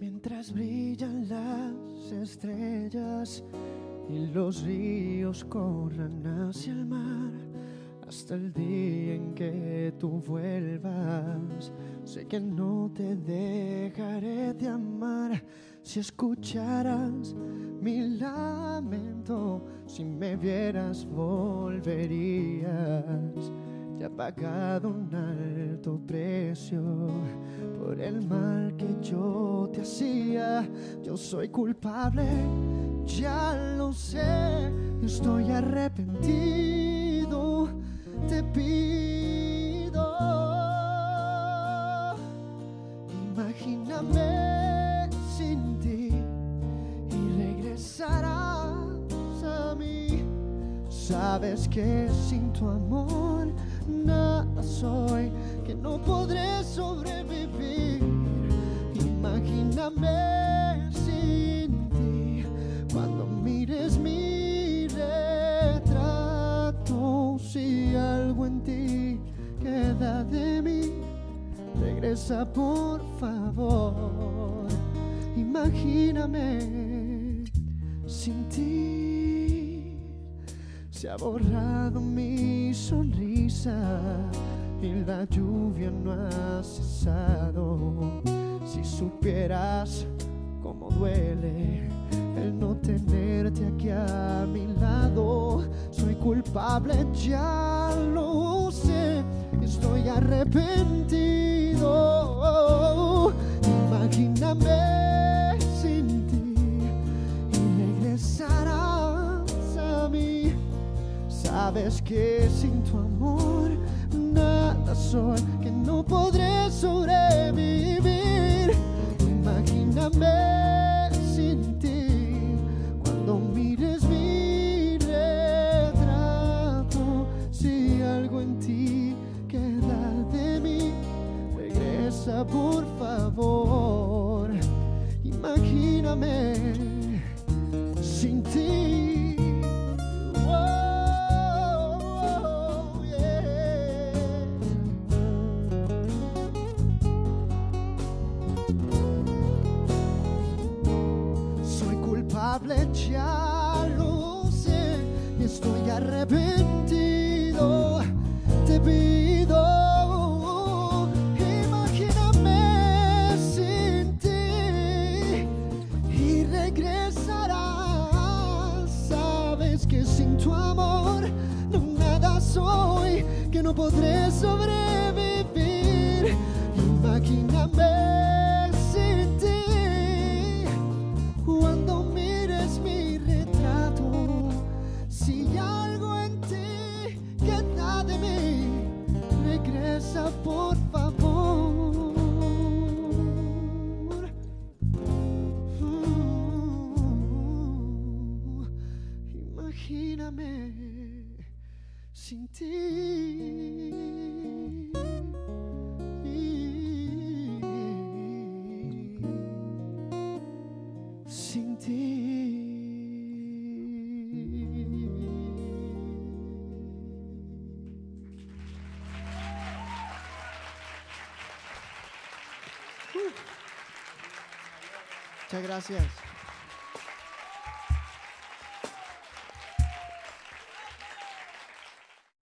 Mientras brillan las estrellas y los ríos corran hacia el mar, hasta el día en que tú vuelvas, sé que no te dejaré de amar. Si escucharas mi lamento, si me vieras volverías. Te ha pagado un alto precio por el mal que yo te hacía. Yo soy culpable, ya lo sé. Estoy arrepentido, te pido. Imagíname sin ti y regresarás a mí. Sabes que sin tu amor nada soy, que no podré sobrevivir. Imagíname por favor. Imagíname sin ti. Se ha borrado mi sonrisa y la lluvia no ha cesado. Si supieras cómo duele el no tenerte aquí a mi lado, soy culpable, ya lo sé, estoy arrepentido. Imagíname sin ti y regresarás a mí. Sabes que sin tu amor nada soy, que no podré sobrevivir. Imagíname por favor. Imagíname sin ti. Soy culpable, ya lo sé, estoy arrepentido. Sabes que sin tu amor no nada soy, que no podré sobrevivir. Imagíname sin ti. Sin ti. Muchas gracias.